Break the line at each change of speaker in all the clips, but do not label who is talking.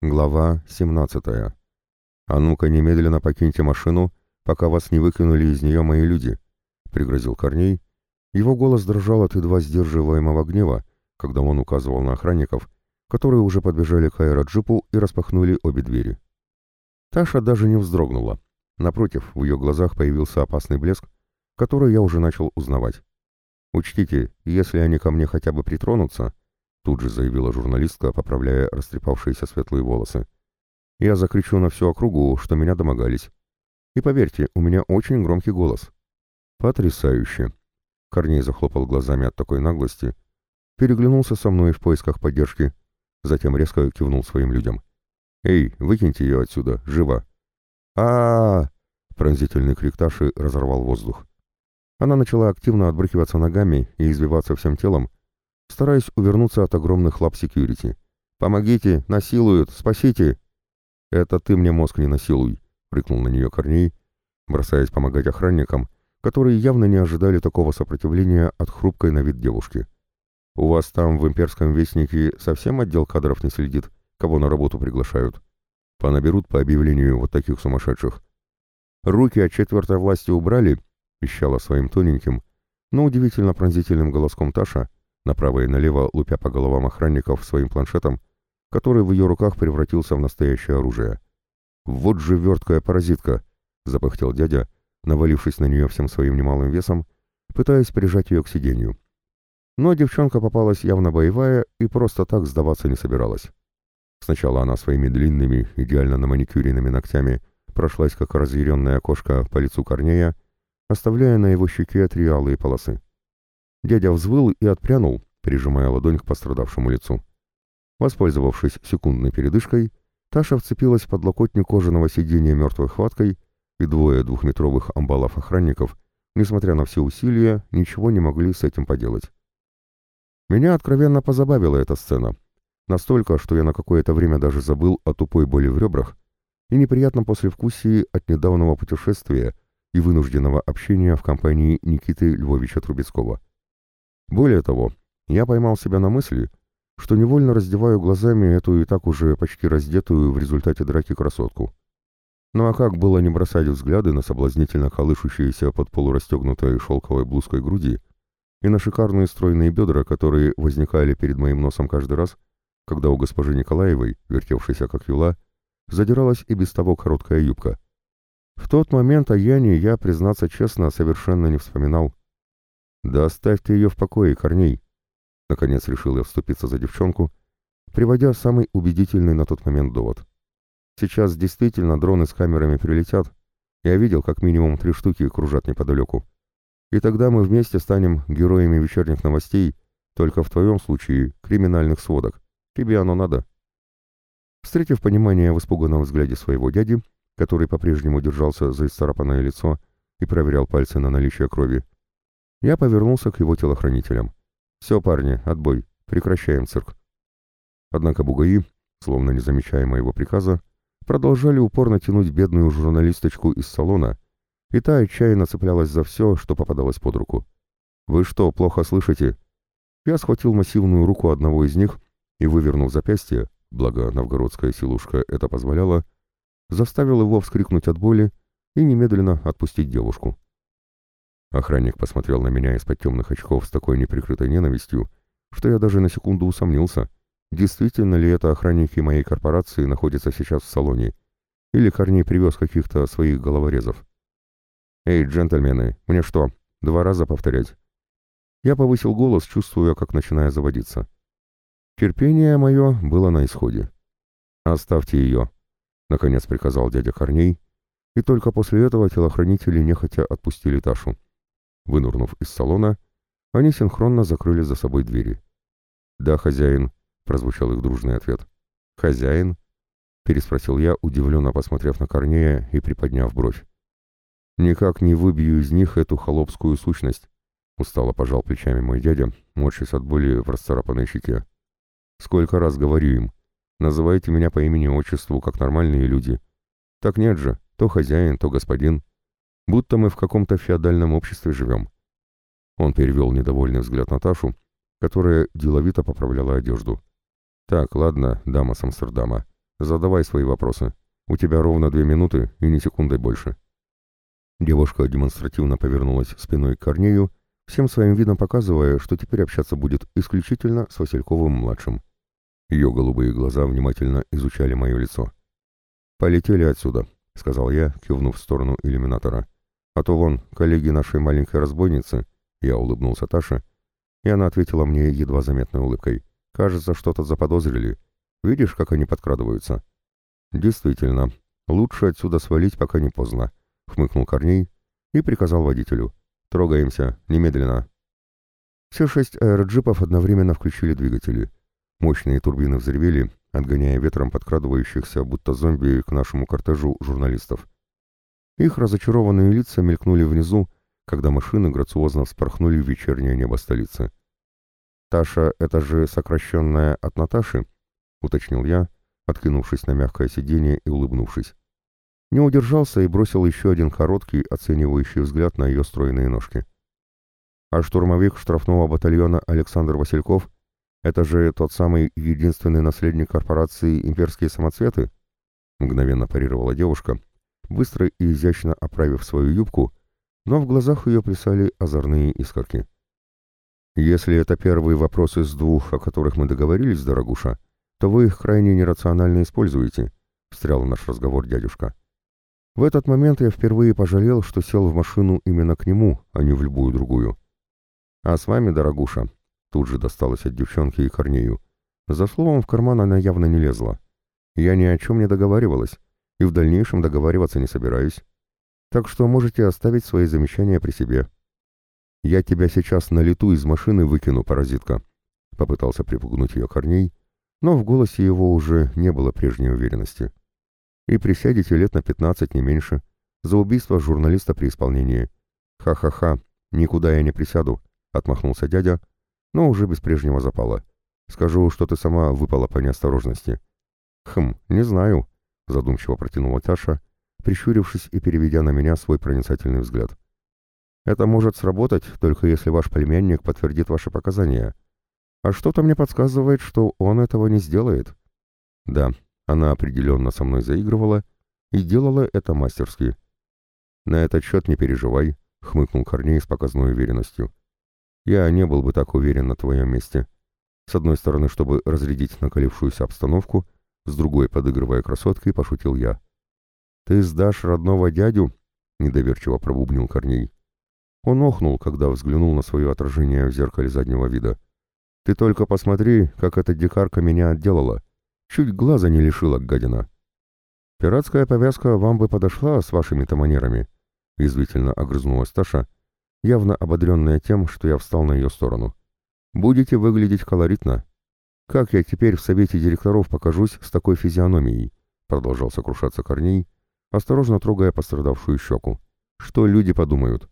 Глава 17. «А ну-ка немедленно покиньте машину, пока вас не выкинули из нее мои люди», — пригрозил Корней. Его голос дрожал от едва сдерживаемого гнева, когда он указывал на охранников, которые уже подбежали к аэроджипу и распахнули обе двери. Таша даже не вздрогнула. Напротив, в ее глазах появился опасный блеск, который я уже начал узнавать. «Учтите, если они ко мне хотя бы притронутся», Тут же заявила журналистка, поправляя растрепавшиеся светлые волосы. «Я закричу на всю округу, что меня домогались. И поверьте, у меня очень громкий голос». «Потрясающе!» Корней захлопал глазами от такой наглости, переглянулся со мной в поисках поддержки, затем резко кивнул своим людям. «Эй, выкиньте ее отсюда, живо!» а, -а, -а Пронзительный крик Таши разорвал воздух. Она начала активно отбрыкиваться ногами и избиваться всем телом, стараясь увернуться от огромных лап секьюрити. «Помогите! Насилуют! Спасите!» «Это ты мне мозг не насилуй!» — прикнул на нее Корней, бросаясь помогать охранникам, которые явно не ожидали такого сопротивления от хрупкой на вид девушки. «У вас там в имперском вестнике совсем отдел кадров не следит, кого на работу приглашают? Понаберут по объявлению вот таких сумасшедших». «Руки от четвертой власти убрали», — пищала своим тоненьким, но удивительно пронзительным голоском Таша, направо и налево лупя по головам охранников своим планшетом, который в ее руках превратился в настоящее оружие. «Вот же верткая паразитка!» — запыхтел дядя, навалившись на нее всем своим немалым весом, пытаясь прижать ее к сиденью. Но девчонка попалась явно боевая и просто так сдаваться не собиралась. Сначала она своими длинными, идеально на наманикюренными ногтями прошлась, как разъяренная кошка по лицу Корнея, оставляя на его щеке три алые полосы. Дядя взвыл и отпрянул, прижимая ладонь к пострадавшему лицу. Воспользовавшись секундной передышкой, Таша вцепилась в подлокотник кожаного сиденья мертвой хваткой, и двое двухметровых амбалов-охранников, несмотря на все усилия, ничего не могли с этим поделать. Меня откровенно позабавила эта сцена. Настолько, что я на какое-то время даже забыл о тупой боли в ребрах и неприятном послевкусии от недавнего путешествия и вынужденного общения в компании Никиты Львовича Трубецкого. Более того, я поймал себя на мысли, что невольно раздеваю глазами эту и так уже почти раздетую в результате драки красотку. Ну а как было не бросать взгляды на соблазнительно колышущиеся под полурастегнутой шелковой блузкой груди и на шикарные стройные бедра, которые возникали перед моим носом каждый раз, когда у госпожи Николаевой, вертевшейся как юла, задиралась и без того короткая юбка. В тот момент о Яне я, признаться честно, совершенно не вспоминал. «Да оставьте ее в покое, Корней!» Наконец решил я вступиться за девчонку, приводя самый убедительный на тот момент довод. «Сейчас действительно дроны с камерами прилетят. Я видел, как минимум три штуки кружат неподалеку. И тогда мы вместе станем героями вечерних новостей, только в твоем случае криминальных сводок. Тебе оно надо». Встретив понимание в испуганном взгляде своего дяди, который по-прежнему держался за исцарапанное лицо и проверял пальцы на наличие крови, я повернулся к его телохранителям. «Все, парни, отбой. Прекращаем цирк». Однако бугаи, словно не замечая моего приказа, продолжали упорно тянуть бедную журналисточку из салона, и та отчаянно цеплялась за все, что попадалось под руку. «Вы что, плохо слышите?» Я схватил массивную руку одного из них и, вывернув запястье, благо новгородская силушка это позволяла, заставил его вскрикнуть от боли и немедленно отпустить девушку. Охранник посмотрел на меня из-под темных очков с такой неприкрытой ненавистью, что я даже на секунду усомнился, действительно ли это охранники моей корпорации находятся сейчас в салоне, или Корней привез каких-то своих головорезов. «Эй, джентльмены, мне что, два раза повторять?» Я повысил голос, чувствуя, как начинаю заводиться. Терпение мое было на исходе. «Оставьте ее», — наконец приказал дядя Корней, и только после этого телохранители нехотя отпустили Ташу. Вынурнув из салона, они синхронно закрыли за собой двери. «Да, хозяин», — прозвучал их дружный ответ. «Хозяин?» — переспросил я, удивленно посмотрев на Корнея и приподняв бровь. «Никак не выбью из них эту холопскую сущность», — устало пожал плечами мой дядя, морщась от боли в расцарапанной щеке. «Сколько раз говорю им, называйте меня по имени-отчеству, как нормальные люди. Так нет же, то хозяин, то господин будто мы в каком-то феодальном обществе живем. Он перевел недовольный взгляд на Ташу, которая деловито поправляла одежду. «Так, ладно, дама с Амстердама, Задавай свои вопросы. У тебя ровно две минуты и ни секунды больше». Девушка демонстративно повернулась спиной к Корнею, всем своим видом показывая, что теперь общаться будет исключительно с Васильковым-младшим. Ее голубые глаза внимательно изучали мое лицо. «Полетели отсюда», — сказал я, кивнув в сторону иллюминатора. «А то вон, коллеги нашей маленькой разбойницы», — я улыбнулся Таше, и она ответила мне едва заметной улыбкой. «Кажется, что-то заподозрили. Видишь, как они подкрадываются?» «Действительно, лучше отсюда свалить, пока не поздно», — хмыкнул Корней и приказал водителю. «Трогаемся, немедленно». Все шесть аэроджипов одновременно включили двигатели. Мощные турбины взревели, отгоняя ветром подкрадывающихся, будто зомби, к нашему кортежу журналистов. Их разочарованные лица мелькнули внизу, когда машины грациозно вспорхнули в вечернее небо столицы. «Таша — это же сокращенная от Наташи?» — уточнил я, откинувшись на мягкое сиденье и улыбнувшись. Не удержался и бросил еще один короткий, оценивающий взгляд на ее стройные ножки. А штурмовик штрафного батальона Александр Васильков — это же тот самый единственный наследник корпорации «Имперские самоцветы»? Мгновенно парировала девушка, быстро и изящно оправив свою юбку, но в глазах ее плясали озорные искорки. «Если это первый вопрос из двух, о которых мы договорились, дорогуша, то вы их крайне нерационально используете», — встрял наш разговор дядюшка. В этот момент я впервые пожалел, что сел в машину именно к нему, а не в любую другую. «А с вами, дорогуша», — тут же досталось от девчонки и Корнею. За словом в карман она явно не лезла. «Я ни о чем не договаривалась, и в дальнейшем договариваться не собираюсь. Так что можете оставить свои замечания при себе. Я тебя сейчас на лету из машины выкину, паразитка. Попытался припугнуть ее Корней, но в голосе его уже не было прежней уверенности. И присядете лет на пятнадцать, не меньше, за убийство журналиста при исполнении. Ха-ха-ха, никуда я не присяду, отмахнулся дядя, но уже без прежнего запала. Скажу, что ты сама выпала по неосторожности. Хм, не знаю, задумчиво протянула Таша, прищурившись и переведя на меня свой проницательный взгляд. «Это может сработать, только если ваш племянник подтвердит ваши показания. А что-то мне подсказывает, что он этого не сделает». «Да, она определенно со мной заигрывала и делала это мастерски». «На этот счет не переживай», — хмыкнул Корней с показной уверенностью. «Я не был бы так уверен на твоем месте. С одной стороны, чтобы разрядить накалившуюся обстановку, с другой, подыгрывая красоткой, пошутил я. «Ты сдашь родного дядю?» — недоверчиво пробубнил Корней. Он охнул, когда взглянул на свое отражение в зеркале заднего вида. «Ты только посмотри, как эта дикарка меня отделала. Чуть глаза не лишила, гадина». «Пиратская повязка вам бы подошла с вашими-то манерами», — язвительно огрызнулась Таша, явно ободренная тем, что я встал на ее сторону. «Будете выглядеть колоритно. Как я теперь в совете директоров покажусь с такой физиономией?» — продолжал сокрушаться Корней, осторожно трогая пострадавшую щеку. «Что люди подумают?»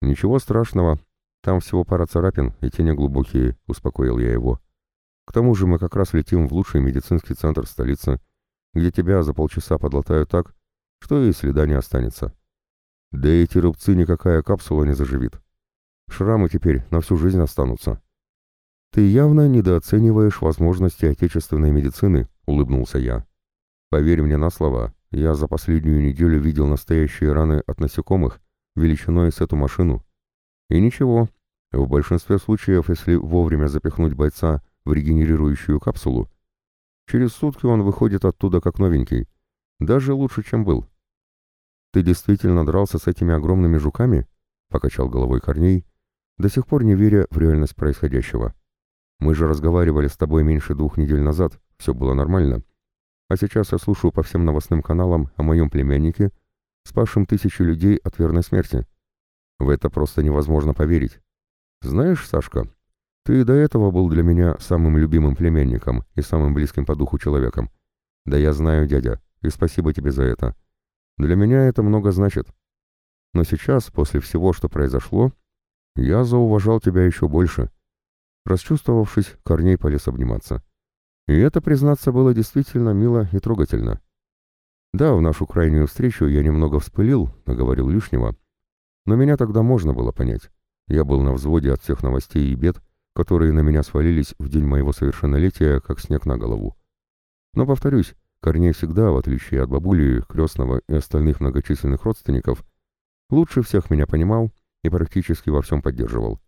«Ничего страшного. Там всего пара царапин, и те глубокие», — успокоил я его. «К тому же мы как раз летим в лучший медицинский центр столицы, где тебя за полчаса подлатают так, что и следа не останется. Да эти рубцы никакая капсула не заживит. Шрамы теперь на всю жизнь останутся». «Ты явно недооцениваешь возможности отечественной медицины», — улыбнулся я. «Поверь мне на слово, я за последнюю неделю видел настоящие раны от насекомых величиной с эту машину. И ничего, в большинстве случаев, если вовремя запихнуть бойца в регенерирующую капсулу, через сутки он выходит оттуда как новенький, даже лучше, чем был. «Ты действительно дрался с этими огромными жуками?» — покачал головой Корней, до сих пор не веря в реальность происходящего. «Мы же разговаривали с тобой меньше двух недель назад, все было нормально. А сейчас я слушаю по всем новостным каналам о моем племяннике, спасшем тысячи людей от верной смерти. В это просто невозможно поверить. Знаешь, Сашка, ты до этого был для меня самым любимым племянником и самым близким по духу человеком. Да я знаю, дядя, и спасибо тебе за это. Для меня это много значит. Но сейчас, после всего, что произошло, я зауважал тебя еще больше. Расчувствовавшись, Корней полез обниматься. И это, признаться, было действительно мило и трогательно. Да, в нашу крайнюю встречу я немного вспылил, наговорил лишнего, но меня тогда можно было понять. Я был на взводе от всех новостей и бед, которые на меня свалились в день моего совершеннолетия, как снег на голову. Но, повторюсь, Корней всегда, в отличие от бабули, крестного и остальных многочисленных родственников, лучше всех меня понимал и практически во всем поддерживал.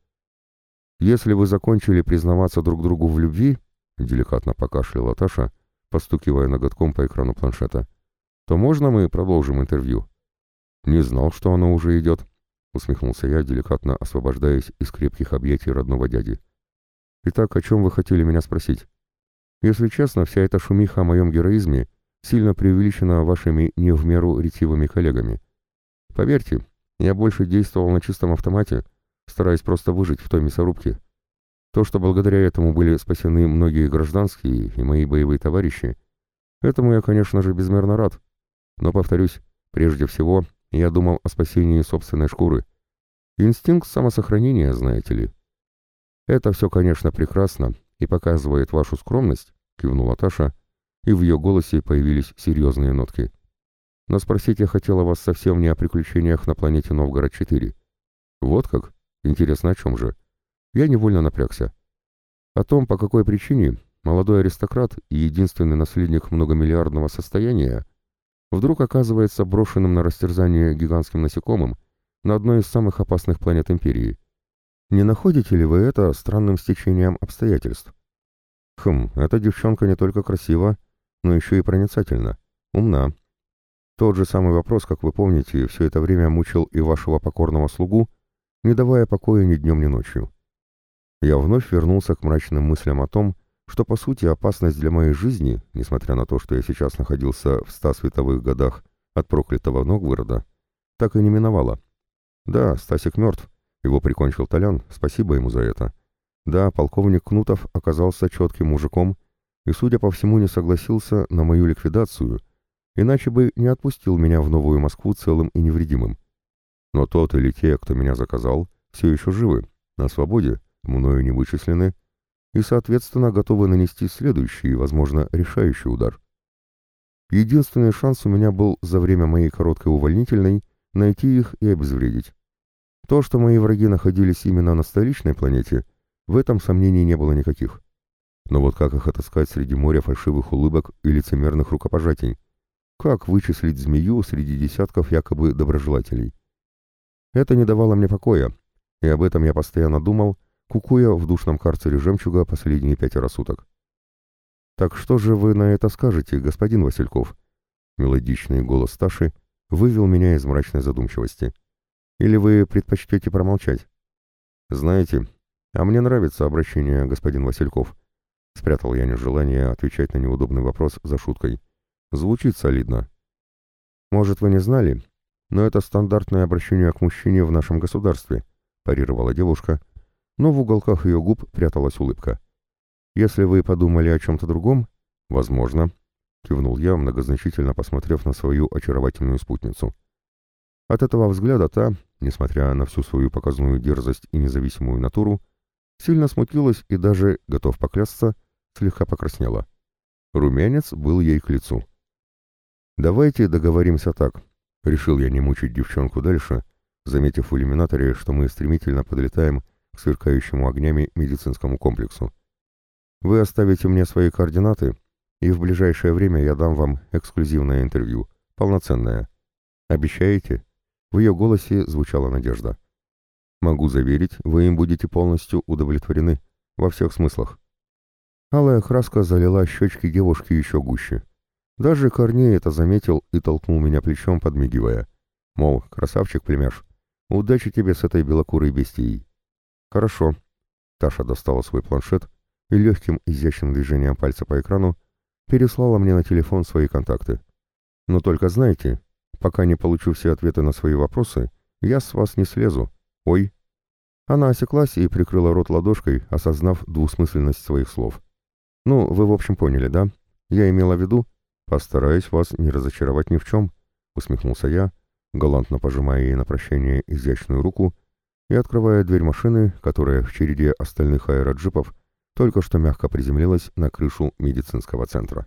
«Если вы закончили признаваться друг другу в любви», — деликатно покашляла Таша, постукивая ноготком по экрану планшета, — «то можно мы продолжим интервью?» «Не знал, что оно уже идет», — усмехнулся я, деликатно освобождаясь из крепких объятий родного дяди. «Итак, о чем вы хотели меня спросить?» «Если честно, вся эта шумиха о моем героизме сильно преувеличена вашими не в меру ретивыми коллегами. Поверьте, я больше действовал на чистом автомате, стараясь просто выжить в той мясорубке. То, что благодаря этому были спасены многие гражданские и мои боевые товарищи, этому я, конечно же, безмерно рад. Но, повторюсь, прежде всего, я думал о спасении собственной шкуры. Инстинкт самосохранения, знаете ли. Это все, конечно, прекрасно и показывает вашу скромность, кивнула Таша, и в ее голосе появились серьезные нотки. Но спросить я хотела вас совсем не о приключениях на планете Новгород-4. Вот как? Интересно, о чем же? Я невольно напрягся. О том, по какой причине молодой аристократ и единственный наследник многомиллиардного состояния вдруг оказывается брошенным на растерзание гигантским насекомым на одной из самых опасных планет Империи. Не находите ли вы это странным стечением обстоятельств? Хм, эта девчонка не только красива, но еще и проницательна, умна. Тот же самый вопрос, как вы помните, все это время мучил и вашего покорного слугу, не давая покоя ни днем, ни ночью. Я вновь вернулся к мрачным мыслям о том, что, по сути, опасность для моей жизни, несмотря на то, что я сейчас находился в ста световых годах от проклятого Новгорода, так и не миновала. Да, Стасик мертв, его прикончил Толян, спасибо ему за это. Да, полковник Кнутов оказался четким мужиком и, судя по всему, не согласился на мою ликвидацию, иначе бы не отпустил меня в Новую Москву целым и невредимым. Но тот или те, кто меня заказал, все еще живы, на свободе, мною не вычислены, и, соответственно, готовы нанести следующий, возможно, решающий удар. Единственный шанс у меня был за время моей короткой увольнительной найти их и обезвредить. То, что мои враги находились именно на столичной планете, в этом сомнений не было никаких. Но вот как их отыскать среди моря фальшивых улыбок и лицемерных рукопожатий? Как вычислить змею среди десятков якобы доброжелателей? Это не давало мне покоя, и об этом я постоянно думал, кукуя в душном карцере жемчуга последние пятеро суток. «Так что же вы на это скажете, господин Васильков?» Мелодичный голос Таши вывел меня из мрачной задумчивости. «Или вы предпочтете промолчать?» «Знаете, а мне нравится обращение, господин Васильков». Спрятал я нежелание отвечать на неудобный вопрос за шуткой. «Звучит солидно». «Может, вы не знали, но это стандартное обращение к мужчине в нашем государстве», парировала девушка, но в уголках ее губ пряталась улыбка. «Если вы подумали о чем-то другом, возможно», — кивнул я, многозначительно посмотрев на свою очаровательную спутницу. От этого взгляда та, несмотря на всю свою показную дерзость и независимую натуру, сильно смутилась и даже, готов поклясться, слегка покраснела. Румянец был ей к лицу. «Давайте договоримся так», Решил я не мучить девчонку дальше, заметив в иллюминаторе, что мы стремительно подлетаем к сверкающему огнями медицинскому комплексу. Вы оставите мне свои координаты, и в ближайшее время я дам вам эксклюзивное интервью, полноценное. Обещаете? В ее голосе звучала надежда. Могу заверить, вы им будете полностью удовлетворены, во всех смыслах. Алая краска залила щечки девушки еще гуще. Даже Корней это заметил и толкнул меня плечом, подмигивая. Мол, красавчик, племяш, удачи тебе с этой белокурой бестией. Хорошо. Таша достала свой планшет и легким изящным движением пальца по экрану переслала мне на телефон свои контакты. Но только знайте, пока не получу все ответы на свои вопросы, я с вас не слезу. Ой. Она осеклась и прикрыла рот ладошкой, осознав двусмысленность своих слов. Ну, вы в общем поняли, да? Я имела в виду, «Постараюсь вас не разочаровать ни в чем», — усмехнулся я, галантно пожимая ей на прощание изящную руку и открывая дверь машины, которая в череде остальных аэроджипов только что мягко приземлилась на крышу медицинского центра.